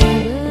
Ooh.